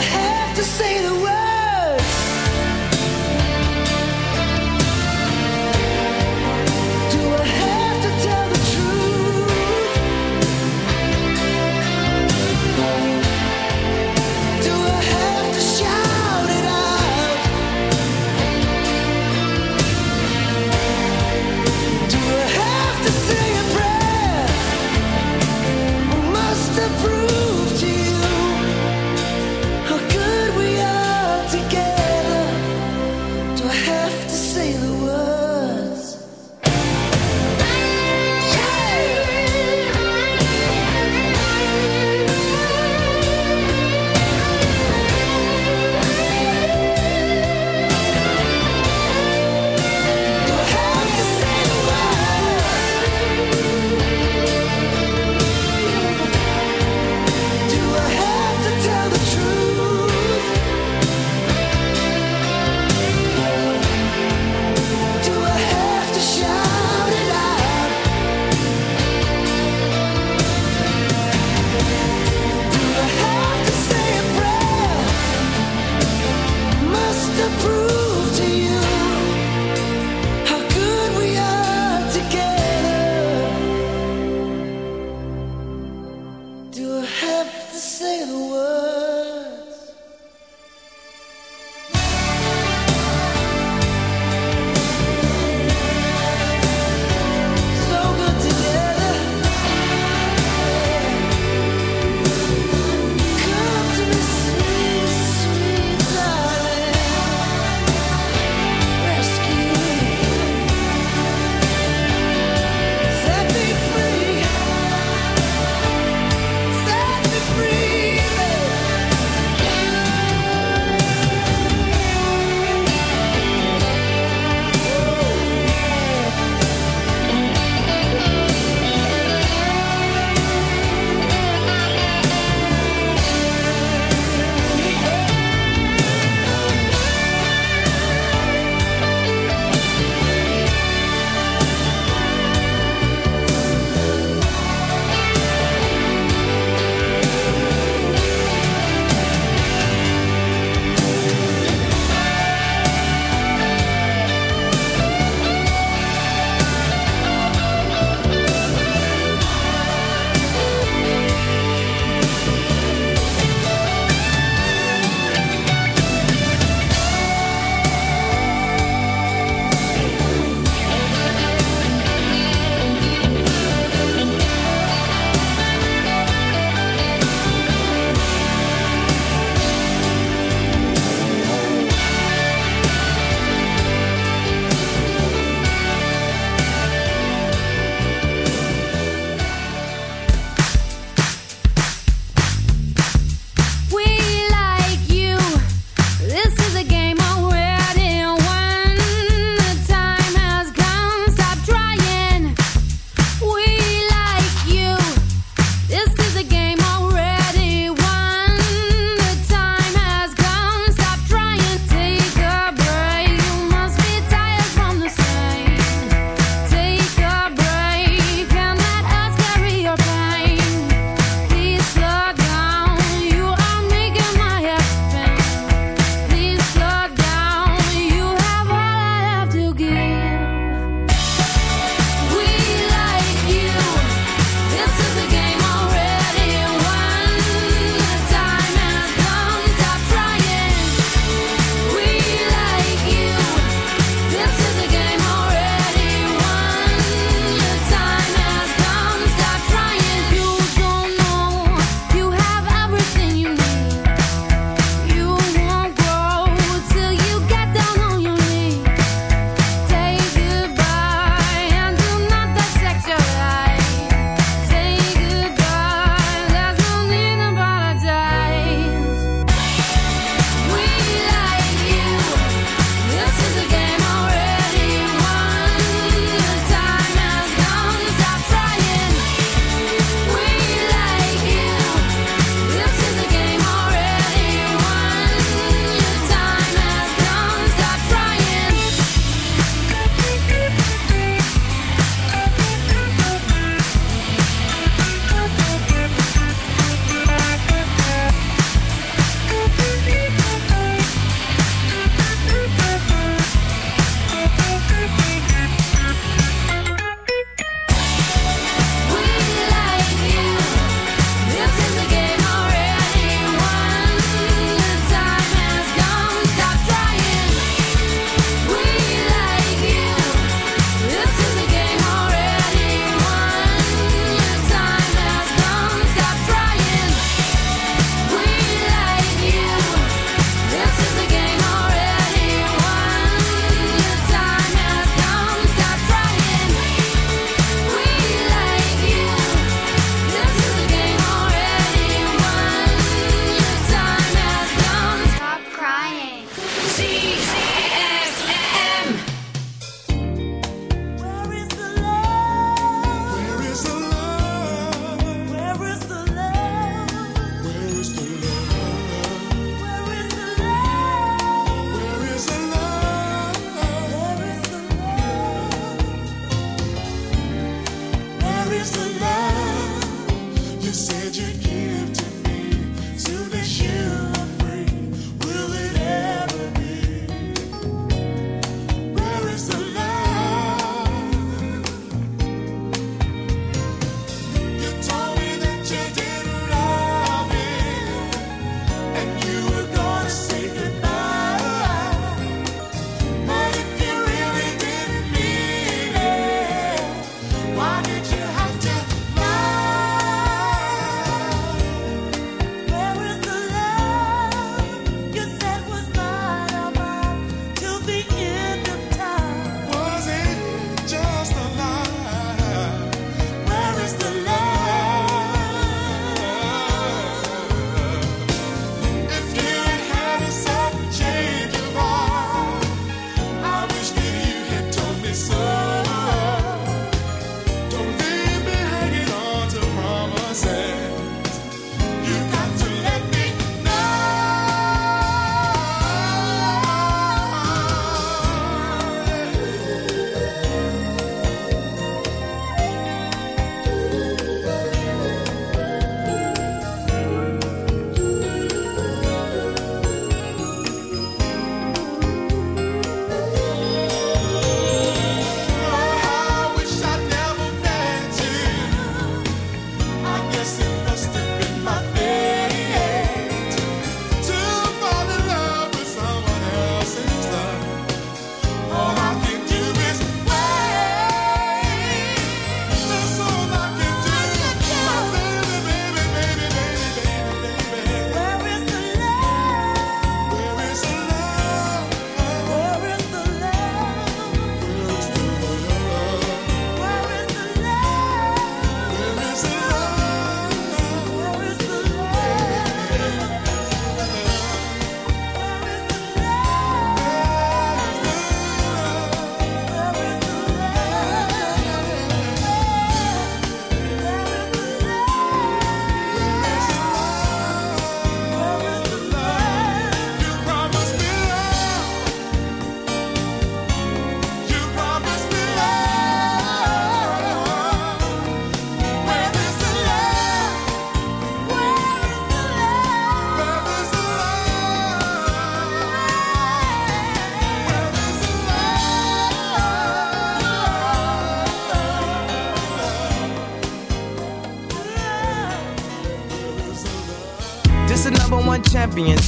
have to say the word.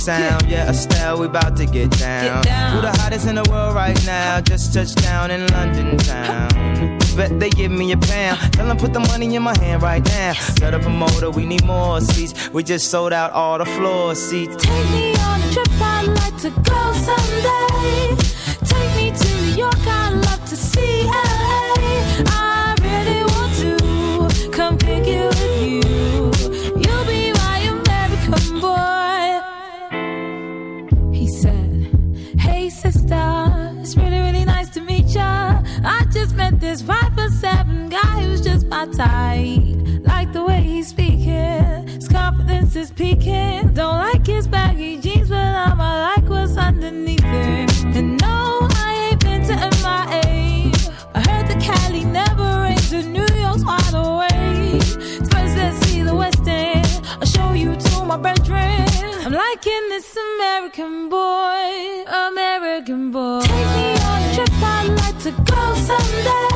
sound. Yeah, Estelle, we about to get down. get down. Who the hottest in the world right now? Just touched down in London town. Bet they give me a pound. Tell them put the money in my hand right now. shut up a promoter we need more seats. We just sold out all the floor seats. Take me on a trip, I'd like to go someday to go someday.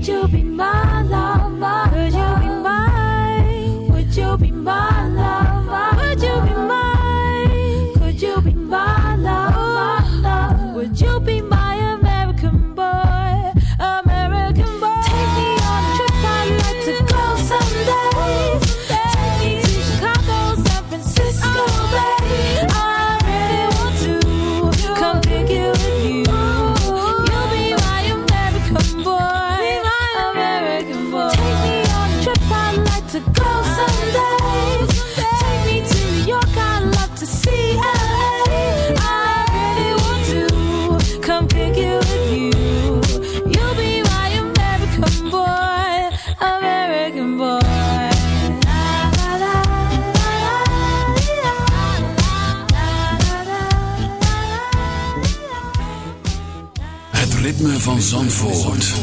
Would you be my lover? Van Zandvoort.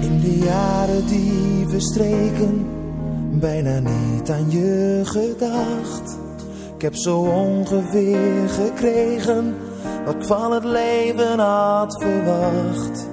In de jaren die verstreken, bijna niet aan je gedacht. Ik heb zo ongeveer gekregen wat ik van het leven had verwacht.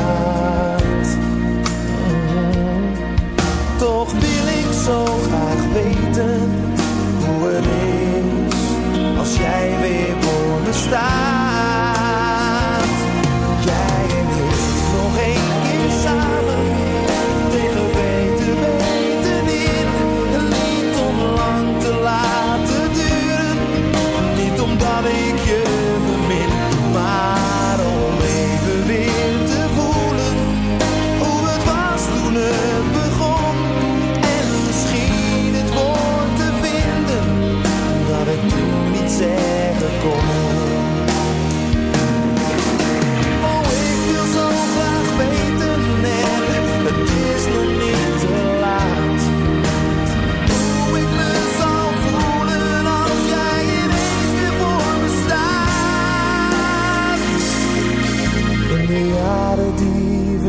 está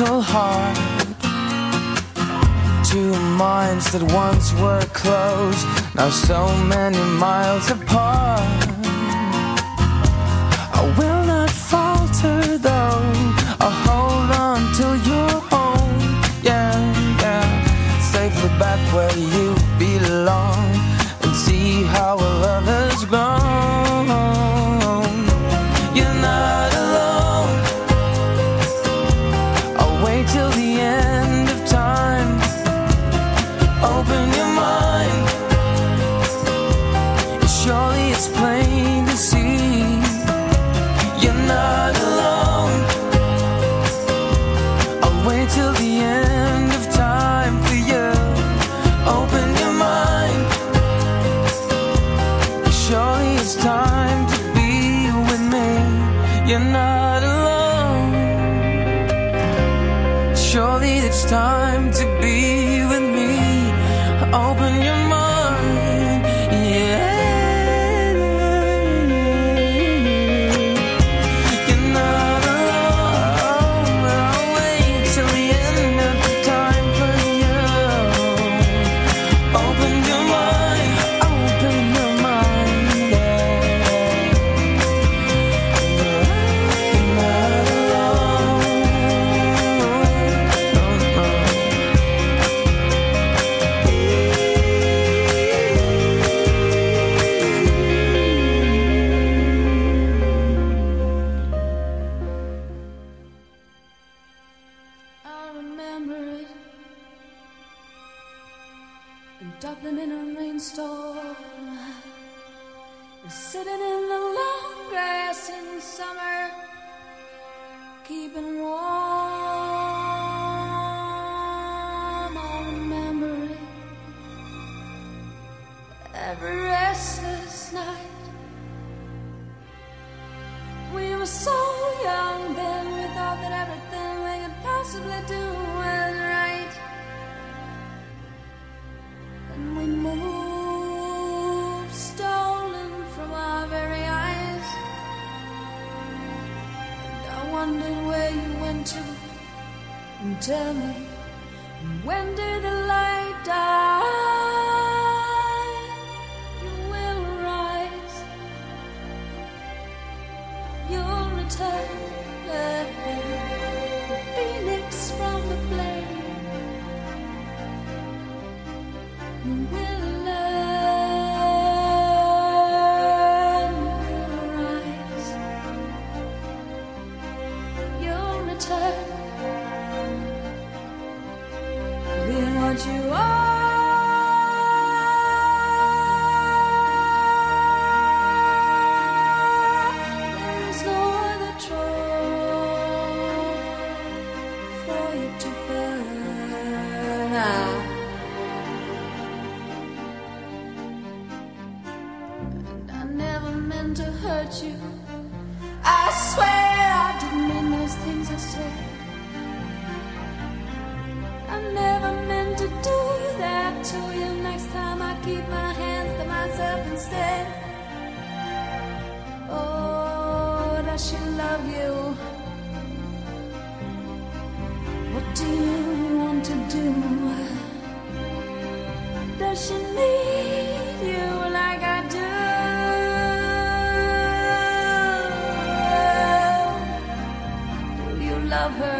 little heart Two minds that once were close Now so many miles apart. to do that to you next time. I keep my hands to myself instead. Oh, does she love you? What do you want to do? Does she need you like I do? Do you love her?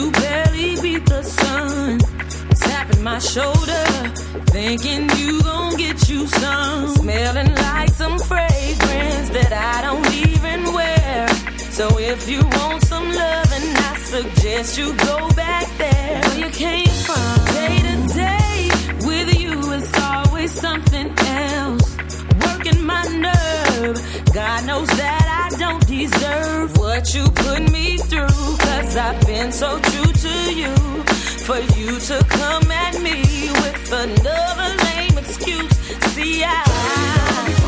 you barely beat the sun. Tapping my shoulder, thinking you gon' get you some. Smelling like some fragrance that I don't even wear. So if you want some love, and I suggest you go back there where you came from. Day to day, with you it's always something else. Working my nerves curb. God knows that I don't deserve what you put me through. Cause I've been so true to you. For you to come at me with another lame excuse. See, I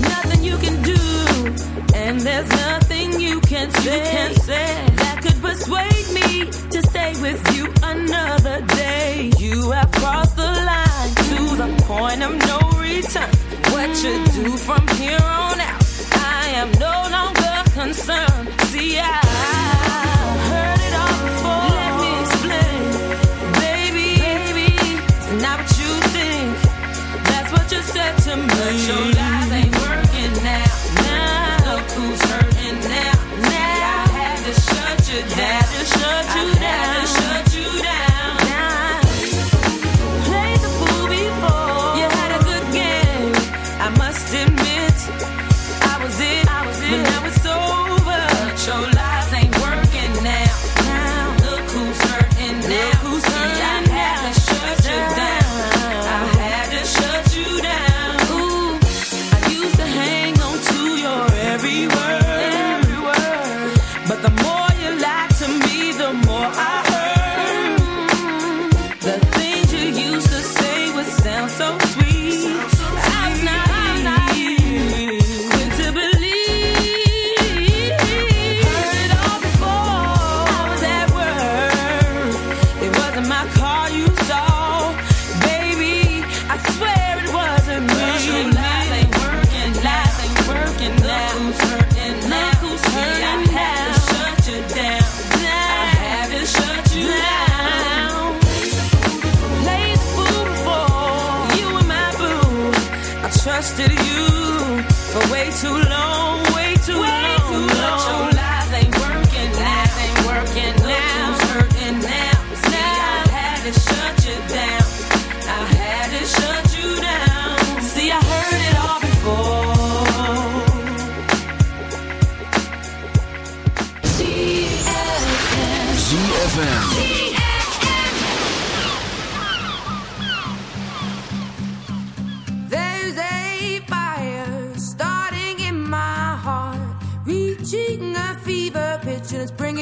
Nothing you can do, and there's nothing you can say that could persuade me to stay with you another day. You have crossed the line to the point of no return. What you do from here on? That you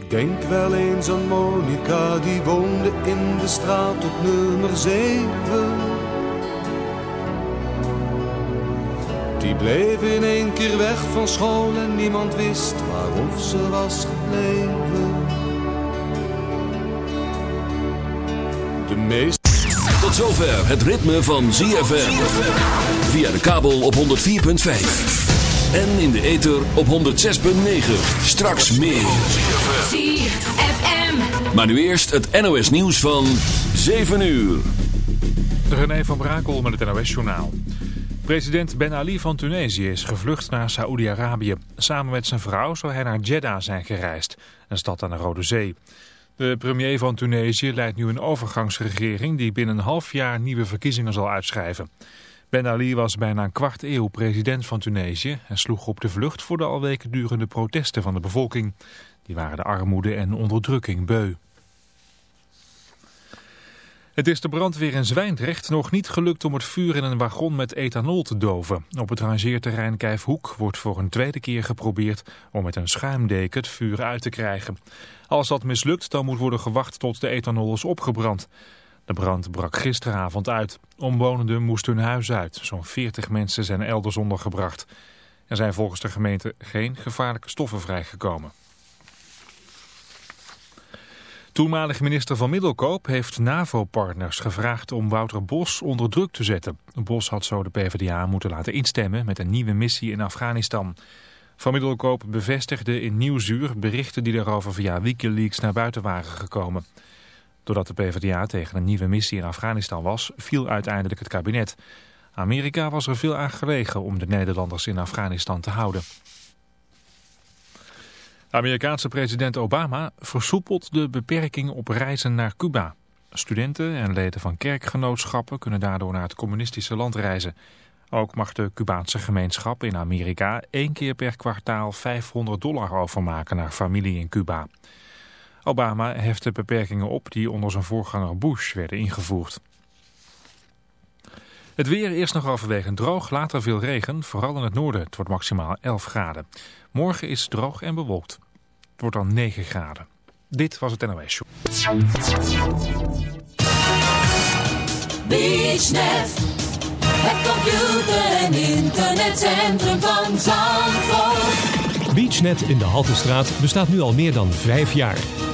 Ik denk wel eens aan Monica, die woonde in de straat op nummer 7. Die bleef in één keer weg van school en niemand wist waarof ze was gebleven. De meeste Tot zover het ritme van ZFM. Via de kabel op 104.5. En in de ether op 106.9. Straks meer. ZFM. Maar nu eerst het NOS nieuws van 7 uur. René van Brakel met het NOS-journaal. President Ben Ali van Tunesië is gevlucht naar Saoedi-Arabië. Samen met zijn vrouw zou hij naar Jeddah zijn gereisd, een stad aan de Rode Zee. De premier van Tunesië leidt nu een overgangsregering die binnen een half jaar nieuwe verkiezingen zal uitschrijven. Ben Ali was bijna een kwart eeuw president van Tunesië en sloeg op de vlucht voor de al weken durende protesten van de bevolking. Die waren de armoede en onderdrukking beu. Het is de brandweer in Zwijndrecht nog niet gelukt om het vuur in een wagon met ethanol te doven. Op het rangeerterrein Kijfhoek wordt voor een tweede keer geprobeerd om met een schuimdeken het vuur uit te krijgen. Als dat mislukt, dan moet worden gewacht tot de ethanol is opgebrand. De brand brak gisteravond uit. Omwonenden moesten hun huis uit. Zo'n 40 mensen zijn elders ondergebracht. Er zijn volgens de gemeente geen gevaarlijke stoffen vrijgekomen. Toenmalig minister van Middelkoop heeft NAVO-partners gevraagd om Wouter Bos onder druk te zetten. Bos had zo de PvdA moeten laten instemmen met een nieuwe missie in Afghanistan. Van Middelkoop bevestigde in Nieuwsuur berichten die daarover via Wikileaks naar buiten waren gekomen. Doordat de PvdA tegen een nieuwe missie in Afghanistan was, viel uiteindelijk het kabinet. Amerika was er veel aan gelegen om de Nederlanders in Afghanistan te houden. Amerikaanse president Obama versoepelt de beperkingen op reizen naar Cuba. Studenten en leden van kerkgenootschappen kunnen daardoor naar het communistische land reizen. Ook mag de Cubaanse gemeenschap in Amerika één keer per kwartaal 500 dollar overmaken naar familie in Cuba. Obama heft de beperkingen op die onder zijn voorganger Bush werden ingevoerd. Het weer eerst nog overwegend droog, later veel regen, vooral in het noorden. Het wordt maximaal 11 graden. Morgen is het droog en bewolkt. Het wordt dan 9 graden. Dit was het NOS Show. BeachNet. Het computer- en internetcentrum van Zandvoort. BeachNet in de Haltestraat bestaat nu al meer dan vijf jaar.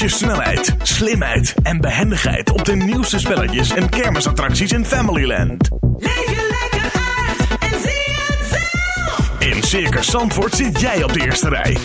je snelheid, slimheid en behendigheid op de nieuwste spelletjes en kermisattracties in Familyland. Leef je lekker uit en zie het zelf. In Circus Zandvoort zit jij op de eerste rij.